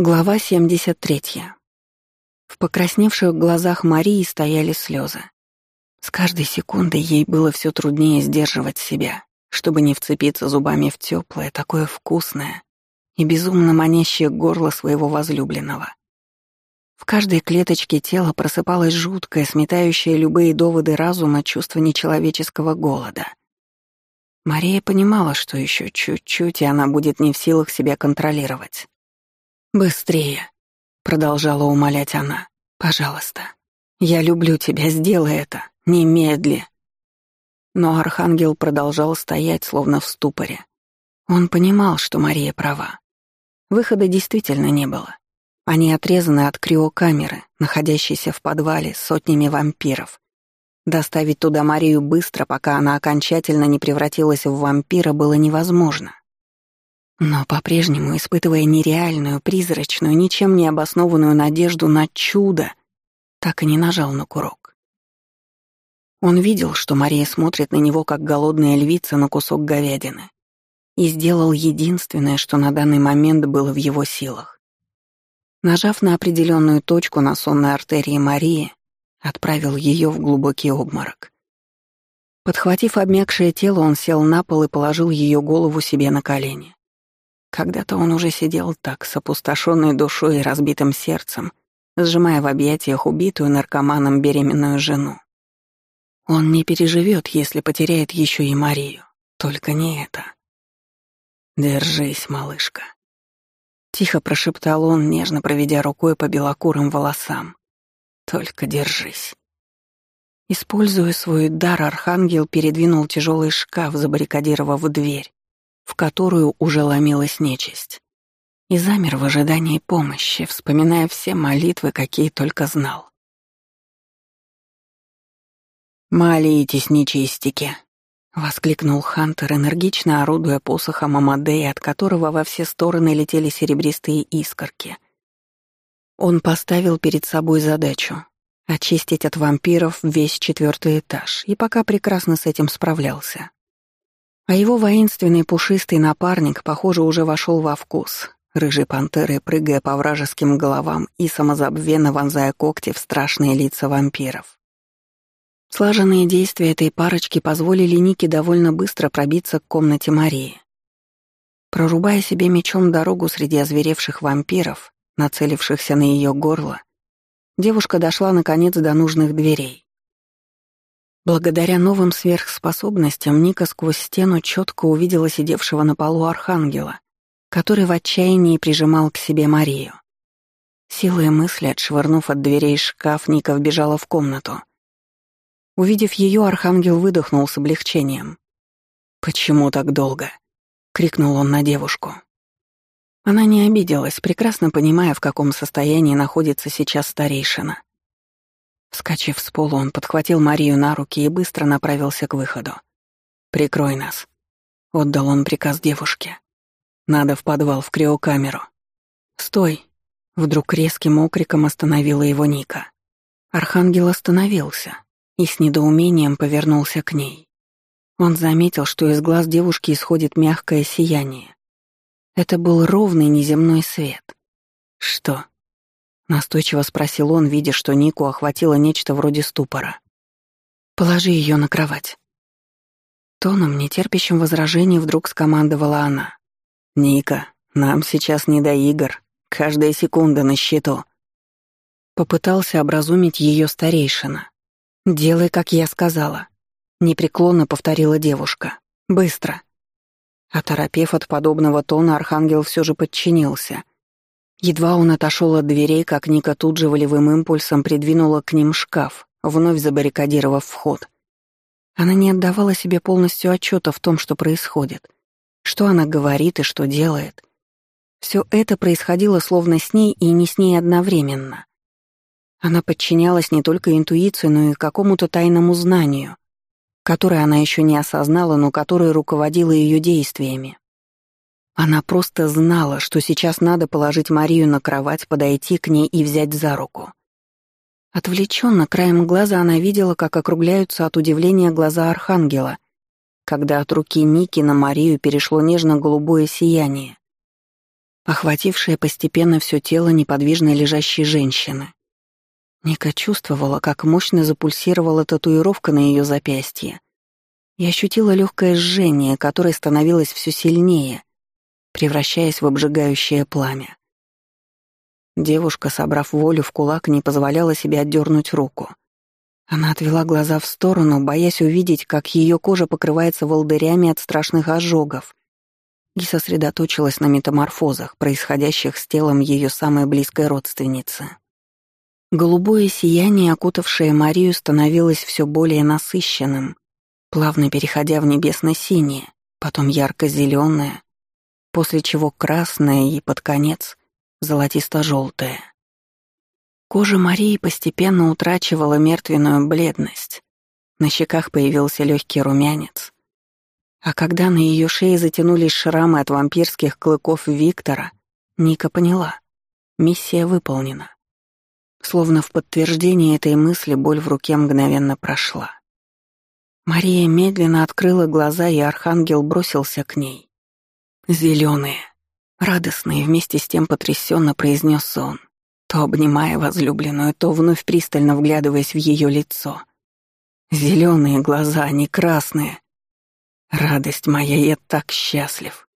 Глава 73. В покрасневших глазах Марии стояли слезы. С каждой секундой ей было все труднее сдерживать себя, чтобы не вцепиться зубами в теплое, такое вкусное и безумно манящее горло своего возлюбленного. В каждой клеточке тела просыпалось жуткое, сметающее любые доводы разума чувство нечеловеческого голода. Мария понимала, что еще чуть-чуть, и она будет не в силах себя контролировать. «Быстрее», — продолжала умолять она. «Пожалуйста. Я люблю тебя, сделай это. Немедли». Но Архангел продолжал стоять, словно в ступоре. Он понимал, что Мария права. Выхода действительно не было. Они отрезаны от криокамеры, находящейся в подвале с сотнями вампиров. Доставить туда Марию быстро, пока она окончательно не превратилась в вампира, было невозможно. Но по-прежнему, испытывая нереальную, призрачную, ничем не обоснованную надежду на чудо, так и не нажал на курок. Он видел, что Мария смотрит на него, как голодная львица на кусок говядины, и сделал единственное, что на данный момент было в его силах. Нажав на определенную точку на сонной артерии Марии, отправил ее в глубокий обморок. Подхватив обмякшее тело, он сел на пол и положил ее голову себе на колени. Когда-то он уже сидел так, с опустошенной душой и разбитым сердцем, сжимая в объятиях убитую наркоманом беременную жену. Он не переживет, если потеряет еще и Марию. Только не это. «Держись, малышка», — тихо прошептал он, нежно проведя рукой по белокурым волосам. «Только держись». Используя свой дар, архангел передвинул тяжелый шкаф, забаррикадировав дверь, в которую уже ломилась нечисть. И замер в ожидании помощи, вспоминая все молитвы, какие только знал. «Молитесь, нечистики!» — воскликнул Хантер, энергично орудуя посохом Амадея, от которого во все стороны летели серебристые искорки. Он поставил перед собой задачу — очистить от вампиров весь четвертый этаж, и пока прекрасно с этим справлялся. А его воинственный пушистый напарник, похоже, уже вошел во вкус. Рыжий пантеры, прыгая по вражеским головам и самозабвенно вонзая когти в страшные лица вампиров. Слаженные действия этой парочки позволили Нике довольно быстро пробиться к комнате Марии. Прорубая себе мечом дорогу среди озверевших вампиров, нацелившихся на ее горло, девушка дошла наконец до нужных дверей. Благодаря новым сверхспособностям Ника сквозь стену четко увидела сидевшего на полу архангела, который в отчаянии прижимал к себе Марию. Силой мысли, отшвырнув от дверей шкаф, Ника вбежала в комнату. Увидев ее, архангел выдохнул с облегчением. «Почему так долго?» — крикнул он на девушку. Она не обиделась, прекрасно понимая, в каком состоянии находится сейчас старейшина. Вскочив с пола, он подхватил Марию на руки и быстро направился к выходу. «Прикрой нас», — отдал он приказ девушке. «Надо в подвал, в криокамеру». «Стой!» — вдруг резким окриком остановила его Ника. Архангел остановился и с недоумением повернулся к ней. Он заметил, что из глаз девушки исходит мягкое сияние. Это был ровный неземной свет. «Что?» Настойчиво спросил он, видя, что Нику охватило нечто вроде ступора. «Положи ее на кровать». Тоном, нетерпящим возражений, вдруг скомандовала она. «Ника, нам сейчас не до игр. Каждая секунда на счету». Попытался образумить ее старейшина. «Делай, как я сказала», — непреклонно повторила девушка. «Быстро». Оторопев от подобного тона, Архангел все же подчинился — Едва он отошел от дверей, как Ника тут же волевым импульсом придвинула к ним шкаф, вновь забаррикадировав вход. Она не отдавала себе полностью отчета в том, что происходит, что она говорит и что делает. Все это происходило словно с ней и не с ней одновременно. Она подчинялась не только интуиции, но и какому-то тайному знанию, которое она еще не осознала, но которое руководило ее действиями. Она просто знала, что сейчас надо положить Марию на кровать, подойти к ней и взять за руку. Отвлеченно, краем глаза она видела, как округляются от удивления глаза Архангела, когда от руки Ники на Марию перешло нежно-голубое сияние. охватившее постепенно все тело неподвижно лежащей женщины. Ника чувствовала, как мощно запульсировала татуировка на ее запястье, и ощутила легкое жжение, которое становилось все сильнее, превращаясь в обжигающее пламя. Девушка, собрав волю в кулак, не позволяла себе отдернуть руку. Она отвела глаза в сторону, боясь увидеть, как ее кожа покрывается волдырями от страшных ожогов, и сосредоточилась на метаморфозах, происходящих с телом ее самой близкой родственницы. Голубое сияние, окутавшее Марию, становилось все более насыщенным, плавно переходя в небесно-синее, потом ярко-зеленое, после чего красное и, под конец, золотисто-желтое. Кожа Марии постепенно утрачивала мертвенную бледность. На щеках появился легкий румянец. А когда на ее шее затянулись шрамы от вампирских клыков Виктора, Ника поняла — миссия выполнена. Словно в подтверждение этой мысли боль в руке мгновенно прошла. Мария медленно открыла глаза, и архангел бросился к ней. Зеленые, радостные, вместе с тем потрясенно произнес он, то обнимая возлюбленную, то вновь пристально вглядываясь в ее лицо. Зеленые глаза, не красные. Радость моя, я так счастлив.